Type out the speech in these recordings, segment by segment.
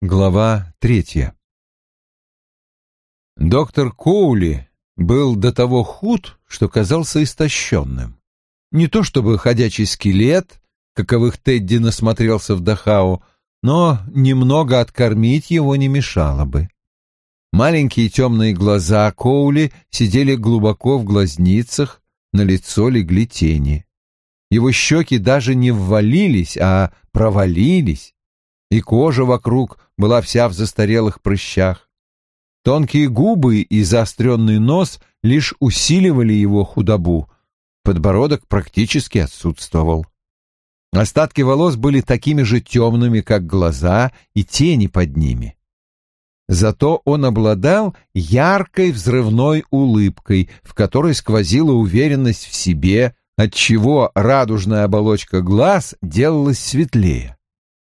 Глава третья Доктор Коули был до того худ, что казался истощенным. Не то чтобы ходячий скелет, каковых Тедди насмотрелся в Дахау, но немного откормить его не мешало бы. Маленькие темные глаза Коули сидели глубоко в глазницах, на лицо легли тени. Его щеки даже не ввалились, а провалились, и кожа вокруг была вся в застарелых прыщах. Тонкие губы и заостренный нос лишь усиливали его худобу, подбородок практически отсутствовал. Остатки волос были такими же темными, как глаза и тени под ними. Зато он обладал яркой взрывной улыбкой, в которой сквозила уверенность в себе, отчего радужная оболочка глаз делалась светлее.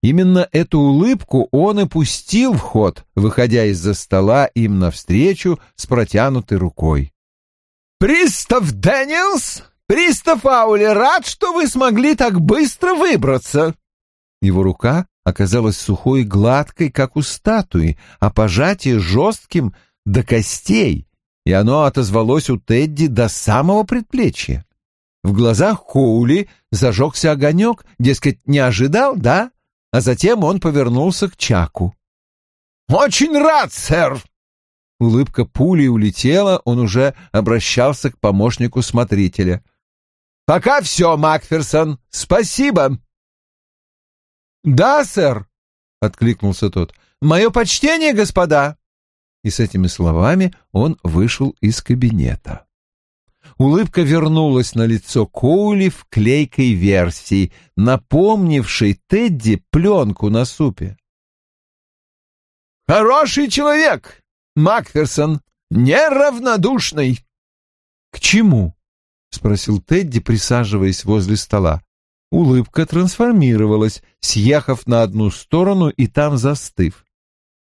Именно эту улыбку он и пустил в ход, выходя из-за стола им навстречу с протянутой рукой. «Пристав Дэниелс, пристав Аули, рад, что вы смогли так быстро выбраться!» Его рука оказалась сухой и гладкой, как у статуи, а пожатие жестким до костей, и оно отозвалось у Тедди до самого предплечья. В глазах Коули зажегся огонек, дескать, не ожидал, да? А затем он повернулся к Чаку. «Очень рад, сэр!» Улыбка пули улетела, он уже обращался к помощнику смотрителя. «Пока все, Макферсон. Спасибо!» «Да, сэр!» — откликнулся тот. «Мое почтение, господа!» И с этими словами он вышел из кабинета. Улыбка вернулась на лицо Коули в клейкой версии, напомнившей Тедди пленку на супе. «Хороший человек, Макферсон, неравнодушный!» «К чему?» — спросил Тедди, присаживаясь возле стола. Улыбка трансформировалась, съехав на одну сторону и там застыв.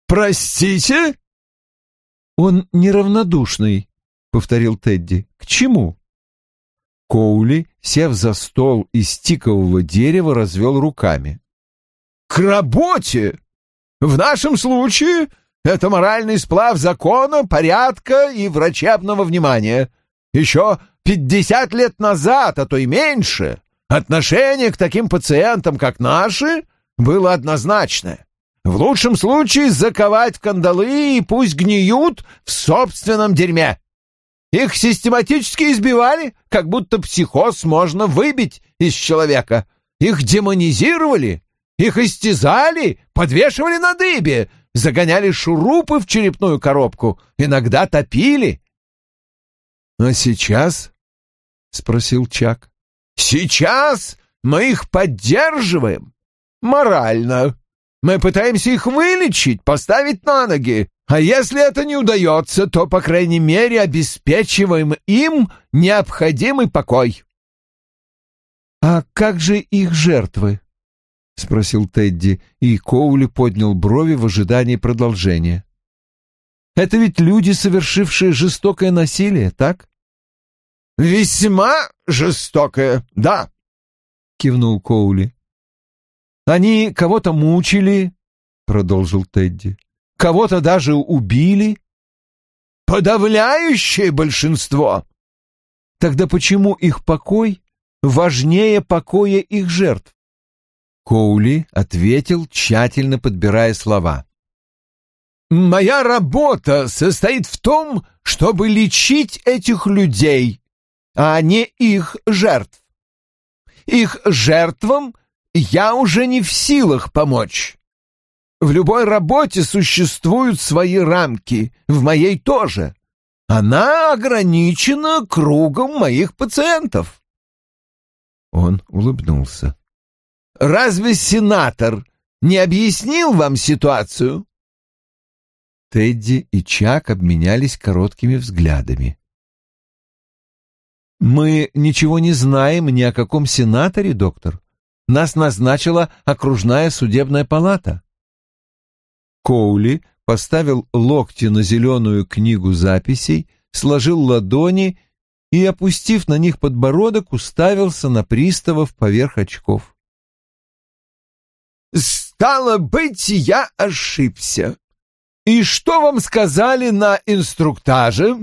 «Простите?» «Он неравнодушный», — повторил Тедди. «К чему?» Коули, сев за стол из тикового дерева, развел руками. «К работе! В нашем случае это моральный сплав закона, порядка и врачебного внимания. Еще пятьдесят лет назад, а то и меньше, Отношение к таким пациентам, как наши, было однозначное. В лучшем случае заковать кандалы и пусть гниют в собственном дерьме. Их систематически избивали, как будто психоз можно выбить из человека. Их демонизировали, их истязали, подвешивали на дыбе, загоняли шурупы в черепную коробку, иногда топили. — А сейчас? — спросил Чак. Сейчас мы их поддерживаем. Морально. Мы пытаемся их вылечить, поставить на ноги. А если это не удается, то, по крайней мере, обеспечиваем им необходимый покой. «А как же их жертвы?» — спросил Тедди, и Коули поднял брови в ожидании продолжения. «Это ведь люди, совершившие жестокое насилие, так?» «Весьма жестокое, да», — кивнул Коули. «Они кого-то мучили», — продолжил Тедди. «Кого-то даже убили». «Подавляющее большинство». «Тогда почему их покой важнее покоя их жертв?» Коули ответил, тщательно подбирая слова. «Моя работа состоит в том, чтобы лечить этих людей, а не их жертв. Их жертвам я уже не в силах помочь. В любой работе существуют свои рамки, в моей тоже. Она ограничена кругом моих пациентов. Он улыбнулся. Разве сенатор не объяснил вам ситуацию? Тедди и Чак обменялись короткими взглядами. «Мы ничего не знаем ни о каком сенаторе, доктор. Нас назначила окружная судебная палата». Коули поставил локти на зеленую книгу записей, сложил ладони и, опустив на них подбородок, уставился на приставов поверх очков. Стало быть, я ошибся. И что вам сказали на инструктаже?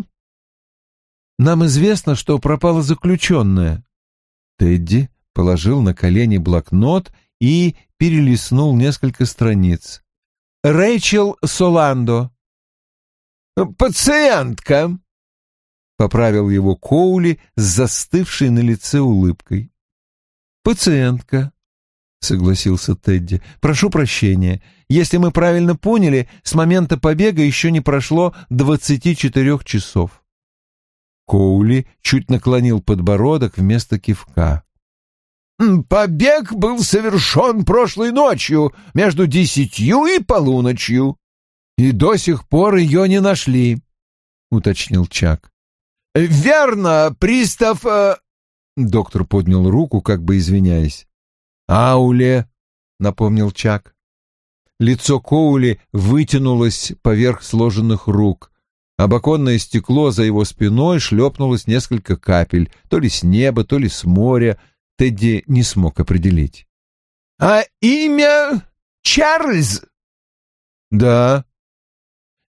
Нам известно, что пропала заключенная. Тедди положил на колени блокнот и перелистнул несколько страниц. Рэйчел Соландо. «Пациентка», — поправил его Коули с застывшей на лице улыбкой. «Пациентка», — согласился Тедди. «Прошу прощения. Если мы правильно поняли, с момента побега еще не прошло двадцати четырех часов». Коули чуть наклонил подбородок вместо кивка. «Побег был совершен прошлой ночью между десятью и полуночью, и до сих пор ее не нашли», — уточнил Чак. «Верно, пристав...» э... Доктор поднял руку, как бы извиняясь. «Ауле», — напомнил Чак. Лицо Коули вытянулось поверх сложенных рук. Об оконное стекло за его спиной шлепнулось несколько капель, то ли с неба, то ли с моря. Тедди не смог определить. «А имя Чарльз?» «Да».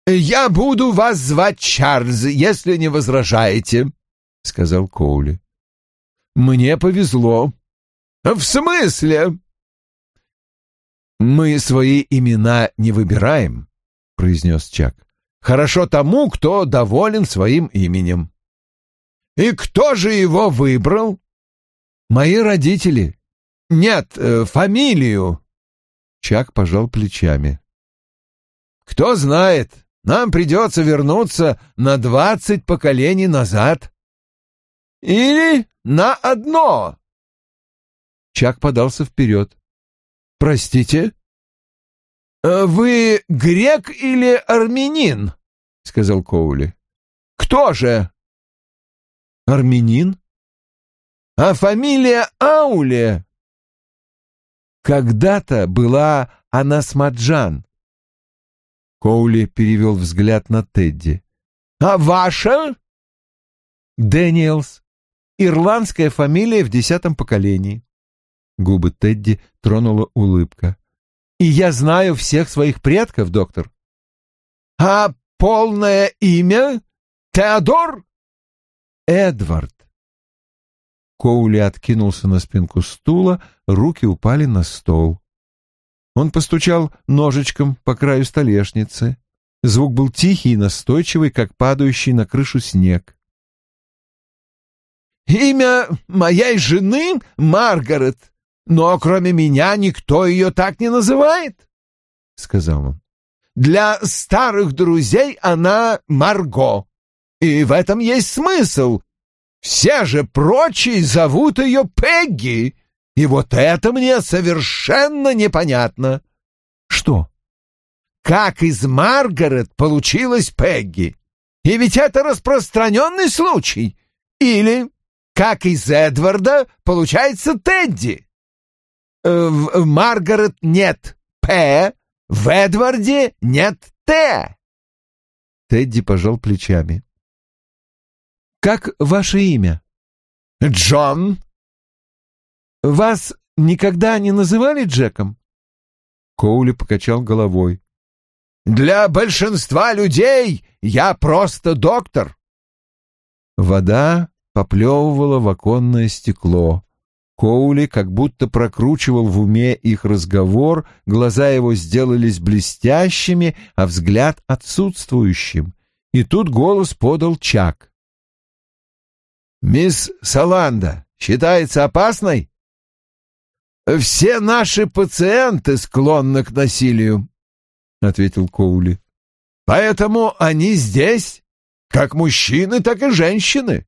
«Я буду вас звать Чарльз, если не возражаете», — сказал Коули. «Мне повезло». «В смысле?» «Мы свои имена не выбираем», — произнес Чак. «Хорошо тому, кто доволен своим именем». «И кто же его выбрал?» «Мои родители». «Нет, э, фамилию». Чак пожал плечами. «Кто знает, нам придется вернуться на двадцать поколений назад. Или на одно». Чак подался вперед. «Простите?» «Э, «Вы грек или армянин?» — сказал Коули. «Кто же?» «Армянин?» «А фамилия Ауле?» «Когда-то была Анасмаджан». Коули перевел взгляд на Тедди. «А ваша?» «Дэниелс. Ирландская фамилия в десятом поколении». Губы Тедди тронула улыбка. «И я знаю всех своих предков, доктор». «А полное имя? Теодор?» «Эдвард». Коули откинулся на спинку стула, руки упали на стол. Он постучал ножичком по краю столешницы. Звук был тихий и настойчивый, как падающий на крышу снег. «Имя моей жены Маргарет, но кроме меня никто ее так не называет», — сказал он. «Для старых друзей она Марго, и в этом есть смысл. Все же прочие зовут ее Пегги». И вот это мне совершенно непонятно. Что? Как из Маргарет получилась Пегги? И ведь это распространенный случай. Или как из Эдварда получается Тедди? Э, в Маргарет нет П, в Эдварде нет Т. Тедди пожал плечами. «Как ваше имя?» «Джон», вас никогда не называли Джеком? Коули покачал головой. Для большинства людей я просто доктор. Вода поплевывала в оконное стекло. Коули как будто прокручивал в уме их разговор, глаза его сделались блестящими, а взгляд отсутствующим. И тут голос подал Чак. «Мисс Саланда считается опасной?» «Все наши пациенты склонны к насилию», — ответил Коули. «Поэтому они здесь, как мужчины, так и женщины.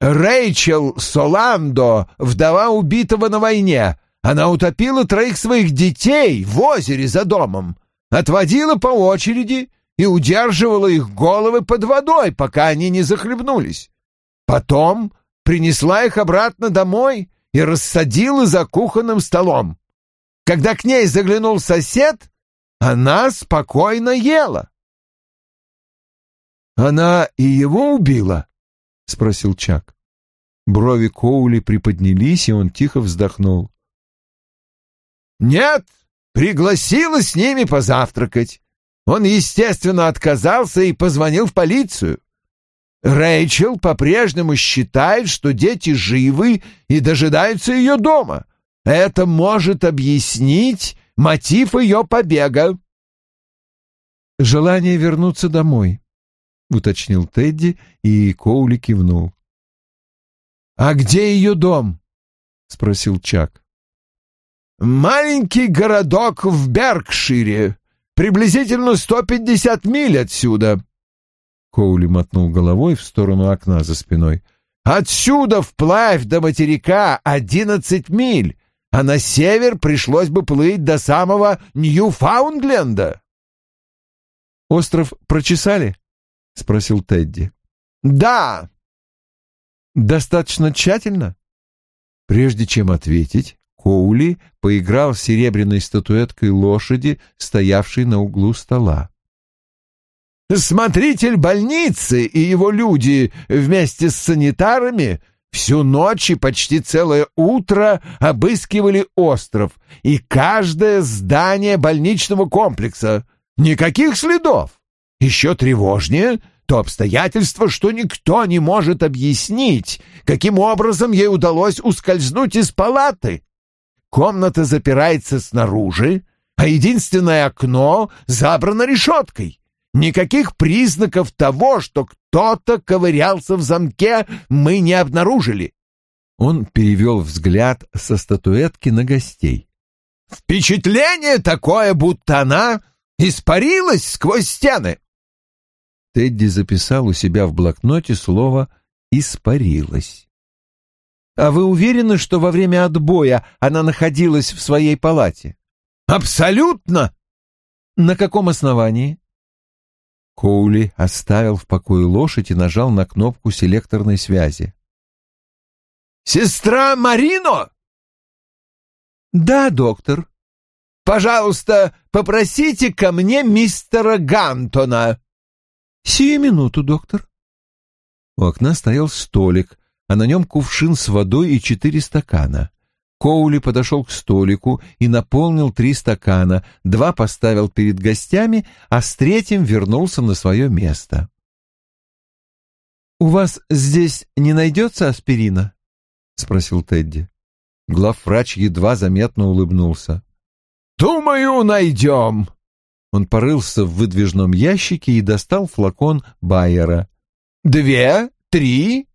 Рэйчел Соландо, вдова убитого на войне, она утопила троих своих детей в озере за домом, отводила по очереди и удерживала их головы под водой, пока они не захлебнулись. Потом принесла их обратно домой и рассадила за кухонным столом. Когда к ней заглянул сосед, она спокойно ела. «Она и его убила?» — спросил Чак. Брови Коули приподнялись, и он тихо вздохнул. «Нет, пригласила с ними позавтракать. Он, естественно, отказался и позвонил в полицию. Рэйчел по-прежнему считает, что дети живы и дожидаются ее дома. Это может объяснить мотив ее побега. «Желание вернуться домой», — уточнил Тедди, и Коули кивнул. «А где ее дом?» — спросил Чак. «Маленький городок в Беркшире, приблизительно сто пятьдесят миль отсюда». Коули мотнул головой в сторону окна за спиной. «Отсюда вплавь до материка одиннадцать миль, а на север пришлось бы плыть до самого Ньюфаундленда». «Остров прочесали?» — спросил Тедди. «Да». «Достаточно тщательно?» Прежде чем ответить, Коули поиграл с серебряной статуэткой лошади, стоявшей на углу стола. «Смотритель больницы и его люди вместе с санитарами всю ночь и почти целое утро обыскивали остров и каждое здание больничного комплекса. Никаких следов. Еще тревожнее — то обстоятельство, что никто не может объяснить, каким образом ей удалось ускользнуть из палаты. Комната запирается снаружи, а единственное окно забрано решеткой. Никаких признаков того, что кто-то ковырялся в замке, мы не обнаружили. Он перевел взгляд со статуэтки на гостей. Впечатление такое, будто она испарилась сквозь стены. Тедди записал у себя в блокноте слово «испарилась». «А вы уверены, что во время отбоя она находилась в своей палате?» «Абсолютно!» «На каком основании?» Коули оставил в покое лошадь и нажал на кнопку селекторной связи. «Сестра Марино?» «Да, доктор». «Пожалуйста, попросите ко мне мистера Гантона». «Сию минуту, доктор». У окна стоял столик, а на нем кувшин с водой и четыре стакана. Коули подошел к столику и наполнил три стакана, два поставил перед гостями, а с третьим вернулся на свое место. «У вас здесь не найдется аспирина?» — спросил Тедди. Главврач едва заметно улыбнулся. «Думаю, найдем», он порылся в выдвижном ящике и достал флакон Байера. «Две? Три?»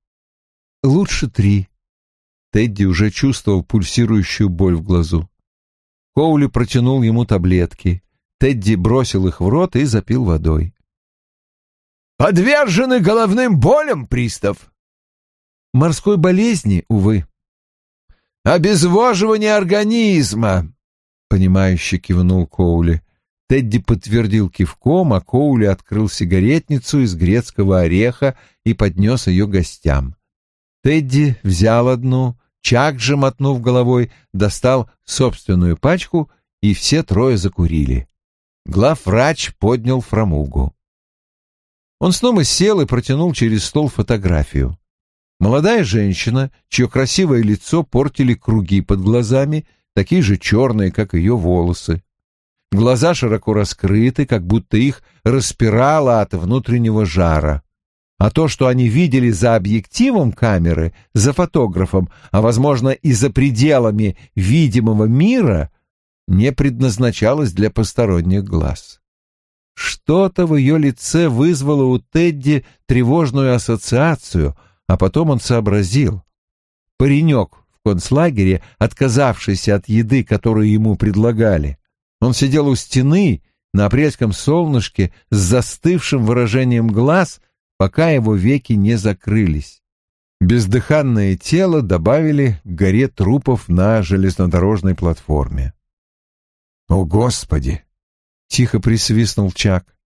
«Лучше три». Тедди уже чувствовал пульсирующую боль в глазу. Коули протянул ему таблетки. Тедди бросил их в рот и запил водой. «Подвержены головным болям, пристав?» «Морской болезни, увы». «Обезвоживание организма», — понимающе кивнул Коули. Тедди подтвердил кивком, а Коули открыл сигаретницу из грецкого ореха и поднес ее гостям. Тедди взял одну, Чак же, мотнув головой, достал собственную пачку, и все трое закурили. Главврач поднял фрамугу. Он снова сел и протянул через стол фотографию. Молодая женщина, чье красивое лицо портили круги под глазами, такие же черные, как ее волосы. Глаза широко раскрыты, как будто их распирало от внутреннего жара. А то, что они видели за объективом камеры, за фотографом, а, возможно, и за пределами видимого мира, не предназначалось для посторонних глаз. Что-то в ее лице вызвало у Тедди тревожную ассоциацию, а потом он сообразил. Паренек в концлагере, отказавшийся от еды, которую ему предлагали, он сидел у стены на апрельском солнышке с застывшим выражением глаз, пока его веки не закрылись. Бездыханное тело добавили к горе трупов на железнодорожной платформе. «О, Господи!» — тихо присвистнул Чак.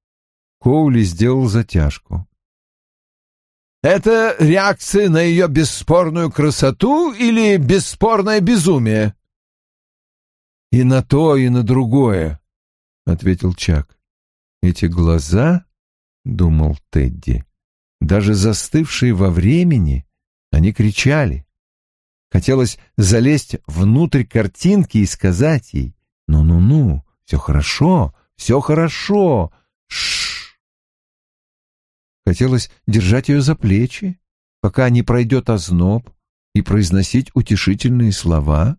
Коули сделал затяжку. «Это реакция на ее бесспорную красоту или бесспорное безумие?» «И на то, и на другое», — ответил Чак. «Эти глаза, — думал Тедди, — даже застывшие во времени, они кричали. Хотелось залезть внутрь картинки и сказать ей, «Ну-ну-ну, все хорошо, все хорошо. Шш. Хотелось держать ее за плечи, пока не пройдет озноб, и произносить утешительные слова.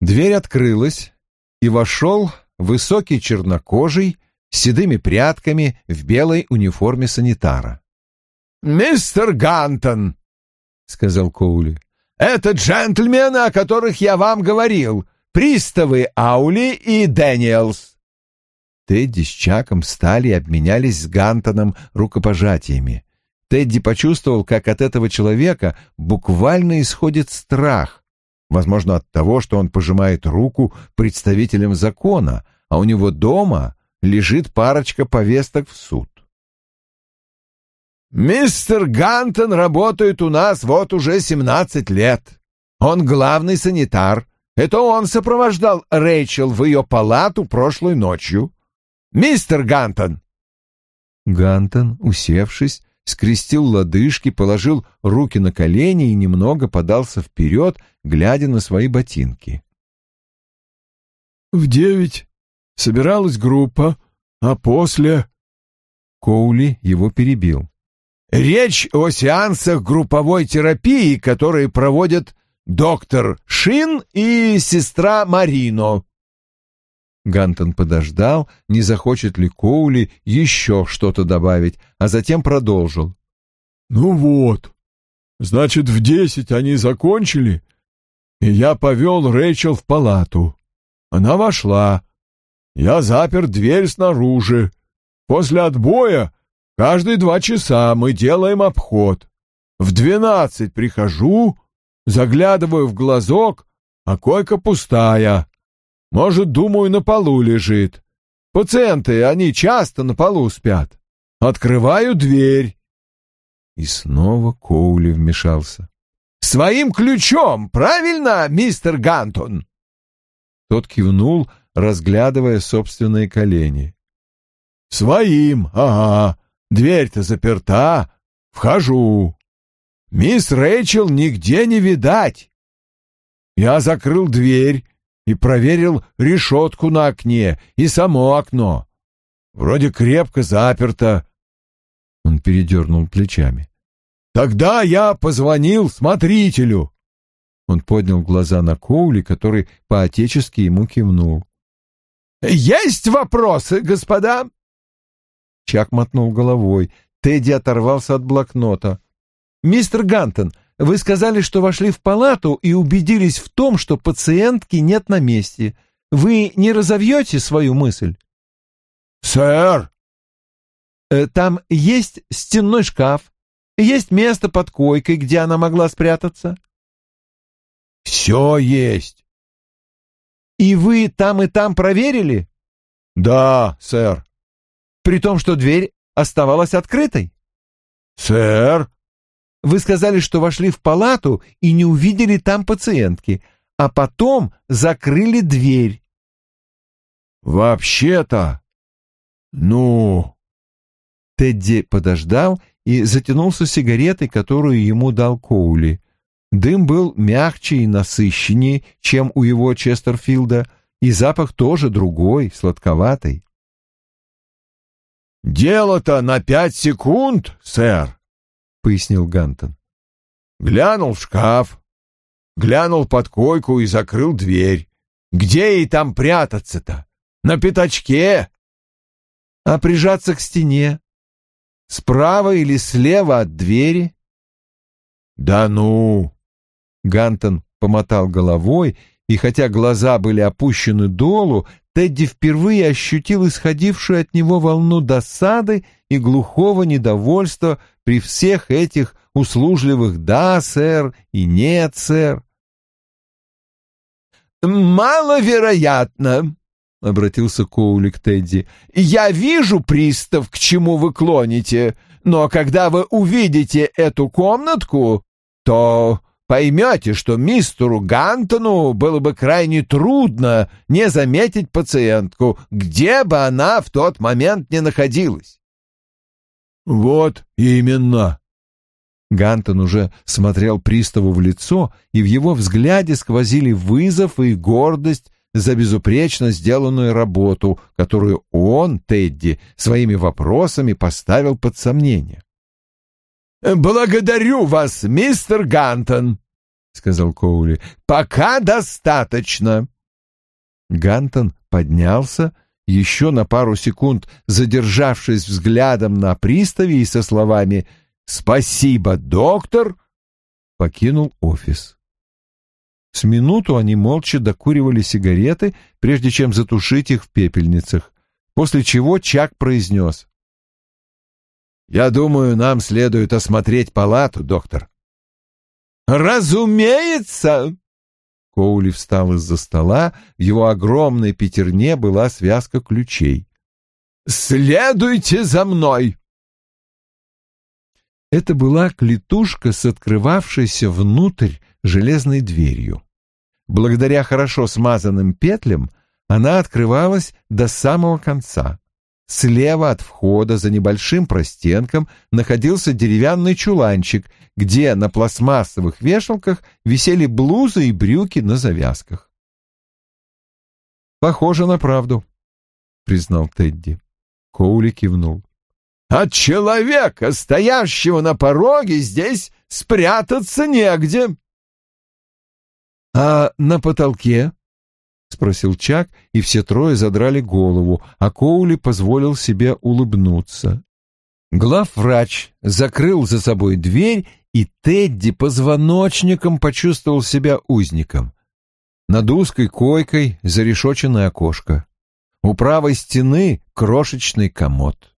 Дверь открылась, и вошел высокий чернокожий с седыми прядками в белой униформе санитара. «Мистер Гантон», — сказал Коули, — «это джентльмены, о которых я вам говорил, приставы Аули и Дэниелс». Тедди с Чаком встали и обменялись с Гантоном рукопожатиями. Тедди почувствовал, как от этого человека буквально исходит страх. Возможно, от того, что он пожимает руку представителям закона, а у него дома лежит парочка повесток в суд. «Мистер Гантон работает у нас вот уже семнадцать лет. Он главный санитар. Это он сопровождал Рэйчел в ее палату прошлой ночью. Мистер Гантон!» Гантон, усевшись, скрестил лодыжки, положил руки на колени и немного подался вперед, глядя на свои ботинки. «В девять собиралась группа, а после...» Коули его перебил. «Речь о сеансах групповой терапии, которые проводят доктор Шин и сестра Марино». Гантон подождал, не захочет ли Коули еще что-то добавить, а затем продолжил. «Ну вот, значит, в десять они закончили, и я повел Рэйчел в палату. Она вошла. Я запер дверь снаружи. После отбоя каждые два часа мы делаем обход. В двенадцать прихожу, заглядываю в глазок, а койка пустая. Может, думаю, на полу лежит. Пациенты, они часто на полу спят. Открываю дверь. И снова Коули вмешался. «Своим ключом, правильно, мистер Гантон?» Тот кивнул, разглядывая собственные колени. «Своим, ага. Дверь-то заперта. Вхожу. Мисс Рэйчел нигде не видать. Я закрыл дверь и проверил решетку на окне и само окно. Вроде крепко заперто». Он передернул плечами. «Тогда я позвонил смотрителю». Он поднял глаза на Коули, который по-отечески ему кивнул. «Есть вопросы, господа?» Чак мотнул головой. Тедди оторвался от блокнота. «Мистер Гантон, вы сказали, что вошли в палату и убедились в том, что пациентки нет на месте. Вы не разовьете свою мысль?» «Сэр!» «Э, «Там есть стенной шкаф, есть место под койкой, где она могла спрятаться?» «Все есть». «И вы там и там проверили?» «Да, сэр». «При том, что дверь оставалась открытой?» «Сэр». «Вы сказали, что вошли в палату и не увидели там пациентки, а потом закрыли дверь». «Вообще-то... Ну...» Тедди подождал и затянулся сигаретой, которую ему дал Коули. Дым был мягче и насыщеннее, чем у его Честерфилда, и запах тоже другой, сладковатый. «Дело-то на пять секунд, сэр», — пояснил Гантон. «Глянул в шкаф, глянул под койку и закрыл дверь. Где ей там прятаться-то? На пятачке?» «А прижаться к стене? Справа или слева от двери?» «Да ну!» Гантон помотал головой, и хотя глаза были опущены долу, Тедди впервые ощутил исходившую от него волну досады и глухого недовольства при всех этих услужливых «да, сэр» и «нет, сэр». «Маловероятно», — обратился Коули к Тедди. «Я вижу, пристав, к чему вы клоните, но когда вы увидите эту комнатку, то поймете, что мистеру Гантону было бы крайне трудно не заметить пациентку, где бы она в тот момент не находилась. «Вот именно». Гантон уже смотрел приставу в лицо, и в его взгляде сквозили вызов и гордость за безупречно сделанную работу, которую он, Тедди, своими вопросами поставил под сомнение. «Благодарю вас, мистер Гантон», — сказал Коули. «Пока достаточно». Гантон поднялся, еще на пару секунд задержавшись взглядом на приставе и со словами «Спасибо, доктор!» покинул офис. С минуту они молча докуривали сигареты, прежде чем затушить их в пепельницах, после чего Чак произнес. «Я думаю, нам следует осмотреть палату, доктор». «Разумеется!» Коули встал из-за стола, в его огромной пятерне была связка ключей. «Следуйте за мной!» Это была клетушка с открывавшейся внутрь железной дверью. Благодаря хорошо смазанным петлям она открывалась до самого конца. Слева от входа за небольшим простенком находился деревянный чуланчик, где на пластмассовых вешалках висели блузы и брюки на завязках. «Похоже на правду», — признал Тедди. Коули кивнул. «От человека, стоящего на пороге, здесь спрятаться негде». «А на потолке?» — спросил Чак, и все трое задрали голову, а Коули позволил себе улыбнуться. Главврач закрыл за собой дверь, и Тедди позвоночником почувствовал себя узником. Над узкой койкой зарешоченное окошко. У правой стены крошечный комод.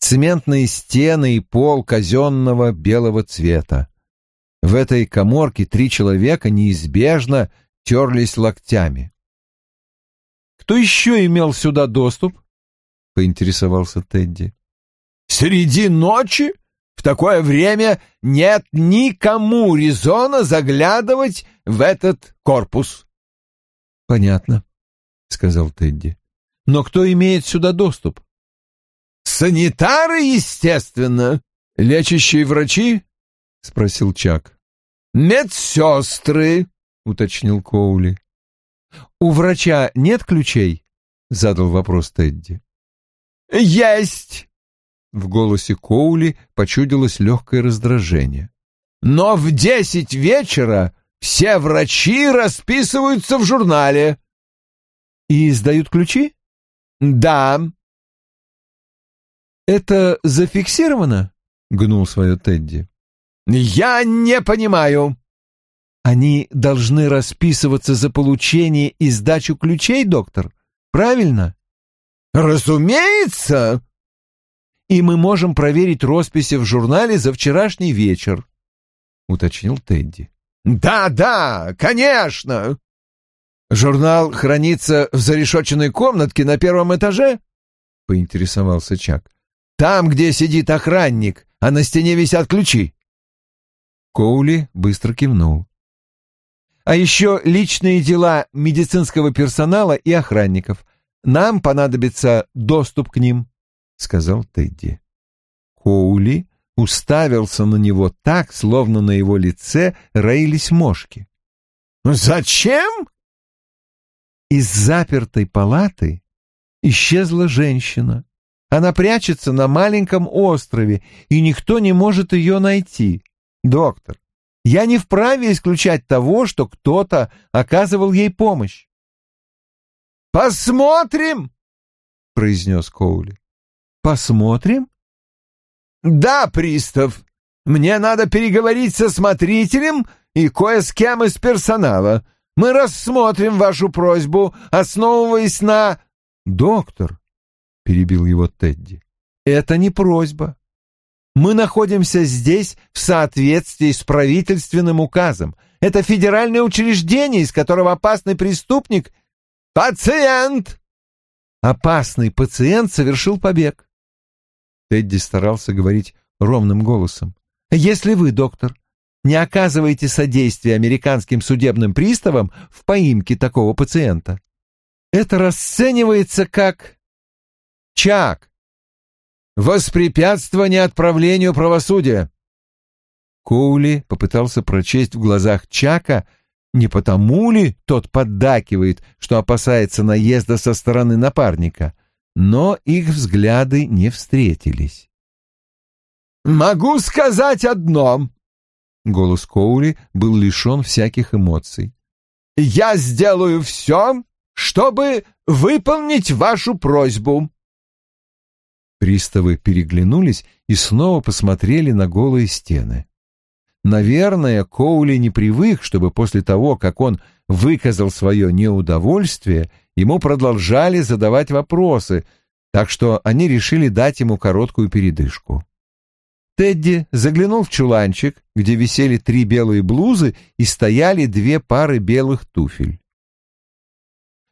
Цементные стены и пол казенного белого цвета. В этой коморке три человека неизбежно терлись локтями. Кто еще имел сюда доступ? — поинтересовался Тедди. — Среди ночи? В такое время нет никому резона заглядывать в этот корпус. — Понятно, — сказал Тедди. — Но кто имеет сюда доступ? — Санитары, естественно. — Лечащие врачи? — спросил Чак. — Медсестры, — уточнил Коули. «У врача нет ключей?» — задал вопрос Тедди. «Есть!» В голосе Коули почудилось легкое раздражение. «Но в десять вечера все врачи расписываются в журнале». «И сдают ключи?» «Да». «Это зафиксировано?» — гнул свое Тедди. «Я не понимаю». Они должны расписываться за получение и сдачу ключей, доктор? Правильно? Разумеется. И мы можем проверить росписи в журнале за вчерашний вечер, уточнил Тедди. Да-да, конечно. Журнал хранится в зарешоченной комнатке на первом этаже? поинтересовался Чак. Там, где сидит охранник, а на стене висят ключи. Коули быстро кивнул а еще личные дела медицинского персонала и охранников. Нам понадобится доступ к ним», — сказал Тедди. Коули уставился на него так, словно на его лице роились мошки. «Зачем?» Из запертой палаты исчезла женщина. Она прячется на маленьком острове, и никто не может ее найти. Доктор, я не вправе исключать того, что кто-то оказывал ей помощь. «Посмотрим!» — произнес Коули. «Посмотрим?» «Да, пристав. Мне надо переговорить со смотрителем и кое с кем из персонала. Мы рассмотрим вашу просьбу, основываясь на...» «Доктор», — перебил его Тедди, — «это не просьба. Мы находимся здесь в соответствии с правительственным указом. Это федеральное учреждение, из которого опасный преступник — пациент. Опасный пациент совершил побег. Тедди старался говорить ровным голосом. Если вы, доктор, не оказываете содействия американским судебным приставам в поимке такого пациента, это расценивается как... Чак, Воспрепятствование отправлению правосудия. Коули попытался прочесть в глазах Чака не потому ли тот поддакивает, что опасается наезда со стороны напарника, но их взгляды не встретились. «Могу сказать одно!» Голос Коули был лишен всяких эмоций. «Я сделаю все, чтобы выполнить вашу просьбу». Приставы переглянулись и снова посмотрели на голые стены. Наверное, Коули не привык, чтобы после того, как он выказал свое неудовольствие, ему продолжали задавать вопросы, так что они решили дать ему короткую передышку. Тедди заглянул в чуланчик, где висели три белые блузы и стояли две пары белых туфель.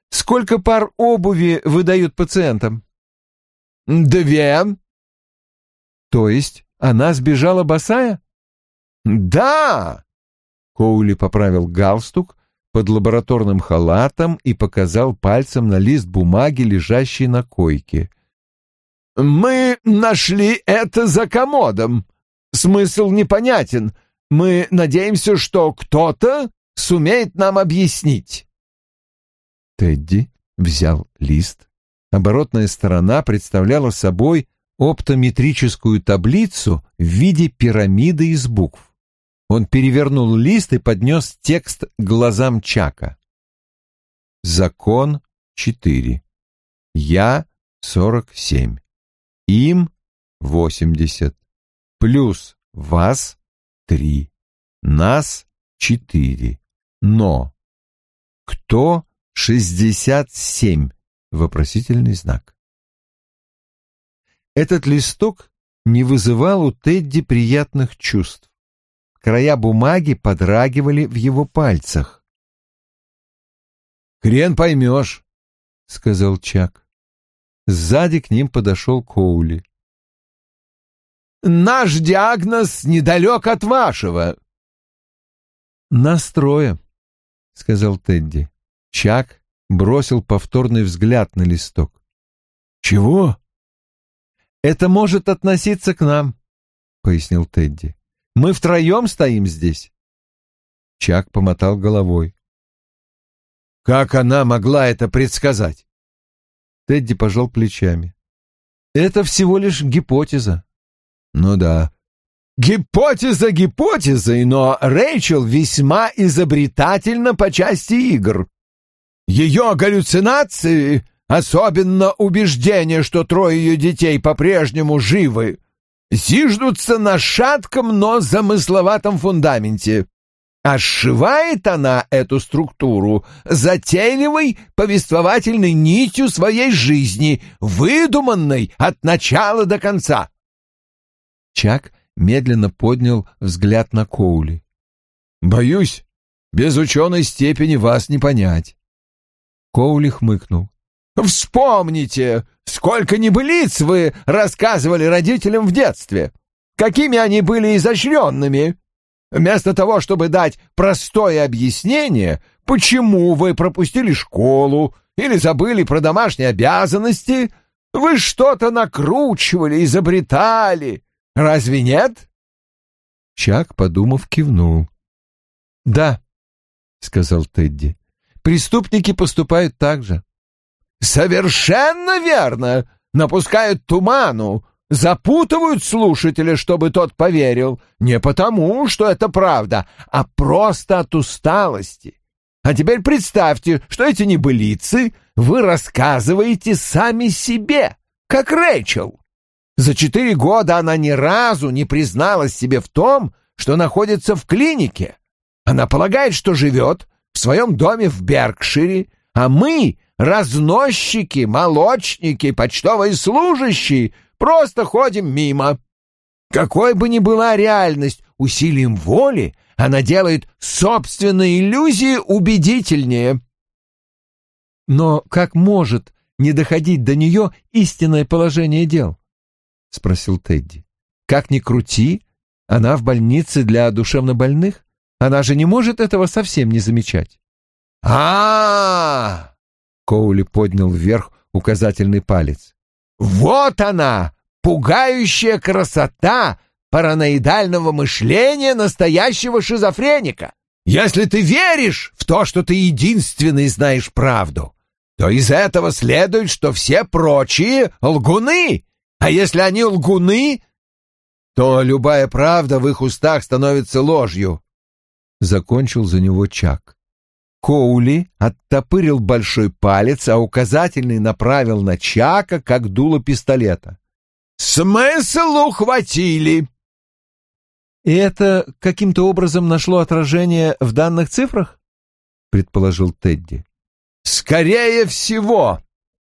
«Сколько пар обуви выдают пациентам?» «Две». «То есть она сбежала босая?» «Да!» Коули поправил галстук под лабораторным халатом и показал пальцем на лист бумаги, лежащий на койке. «Мы нашли это за комодом. Смысл непонятен. Мы надеемся, что кто-то сумеет нам объяснить». Тедди взял лист. Оборотная сторона представляла собой оптометрическую таблицу в виде пирамиды из букв. Он перевернул лист и поднес текст глазам Чака. Закон 4. Я 47. Им 80. Плюс вас 3. Нас 4. Но кто 67? Вопросительный знак. Этот листок не вызывал у Тедди приятных чувств. Края бумаги подрагивали в его пальцах. «Хрен поймешь», — сказал Чак. Сзади к ним подошел Коули. «Наш диагноз недалек от вашего». «Настроя», — сказал Тедди. Чак бросил повторный взгляд на листок. «Чего?» «Это может относиться к нам», — пояснил Тедди. Мы втроем стоим здесь. Чак помотал головой. Как она могла это предсказать? Тедди пожал плечами. Это всего лишь гипотеза. Ну да. Гипотеза гипотезой, но Рэйчел весьма изобретательна по части игр. Ее галлюцинации, особенно убеждение, что трое ее детей по-прежнему живы, зиждутся на шатком, но замысловатом фундаменте. Сшивает она эту структуру затейливой повествовательной нитью своей жизни, выдуманной от начала до конца. Чак медленно поднял взгляд на Коули. «Боюсь, без ученой степени вас не понять». Коули хмыкнул. Вспомните, сколько небылиц вы рассказывали родителям в детстве. Какими они были изощренными. Вместо того, чтобы дать простое объяснение, почему вы пропустили школу или забыли про домашние обязанности, вы что-то накручивали, изобретали. Разве нет? Чак, подумав, кивнул. «Да», — сказал Тедди, — «преступники поступают так же. Совершенно верно. Напускают туману, запутывают слушателя, чтобы тот поверил, не потому, что это правда, а просто от усталости. А теперь представьте, что эти небылицы вы рассказываете сами себе, как Рэйчел. За четыре года она ни разу не призналась себе в том, что находится в клинике. Она полагает, что живет в своем доме в Беркшире, а мы разносчики, молочники, почтовые служащие просто ходим мимо. Какой бы ни была реальность, усилием воли она делает собственные иллюзии убедительнее. Но как может не доходить до нее истинное положение дел? — спросил Тедди. — Как ни крути, она в больнице для душевнобольных. Она же не может этого совсем не замечать. а, -а, -а Коули поднял вверх указательный палец. «Вот она, пугающая красота параноидального мышления настоящего шизофреника! Если ты веришь в то, что ты единственный знаешь правду, то из этого следует, что все прочие — лгуны. А если они лгуны, то любая правда в их устах становится ложью. Закончил за него Чак. Коули оттопырил большой палец, а указательный направил на Чака, как дуло пистолета. «Смысл ухватили!» «И это каким-то образом нашло отражение в данных цифрах?» — предположил Тедди. «Скорее всего!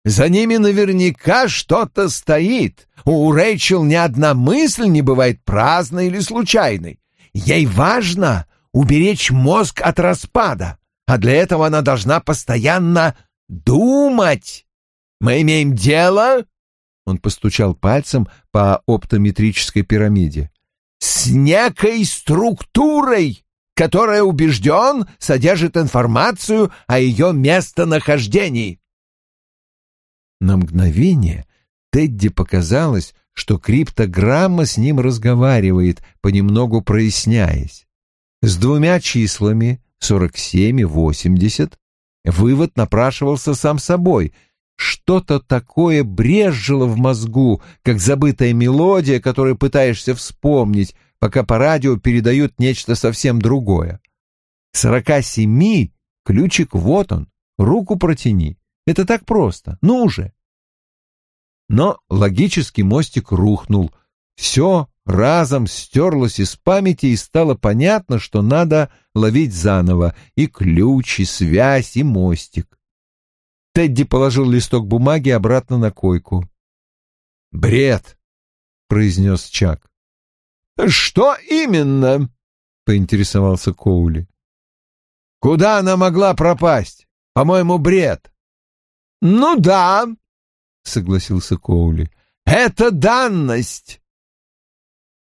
За ними наверняка что-то стоит. У Рэйчел ни одна мысль не бывает праздной или случайной. Ей важно уберечь мозг от распада, а для этого она должна постоянно думать. Мы имеем дело...» Он постучал пальцем по оптометрической пирамиде с некой структурой, которая, убежден, содержит информацию о ее местонахождении. На мгновение Тедди показалось, что криптограмма с ним разговаривает, понемногу проясняясь. С двумя числами, 47 и 80, вывод напрашивался сам собой — что-то такое брезжило в мозгу, как забытая мелодия, которую пытаешься вспомнить, пока по радио передают нечто совсем другое. Сорока семи ключик вот он, руку протяни. Это так просто, ну уже. Но логический мостик рухнул. Все разом стерлось из памяти, и стало понятно, что надо ловить заново и ключ, и связь, и мостик. Тедди положил листок бумаги обратно на койку. «Бред!» — произнес Чак. «Что именно?» — поинтересовался Коули. «Куда она могла пропасть? По-моему, бред». «Ну да», — согласился Коули. «Это данность.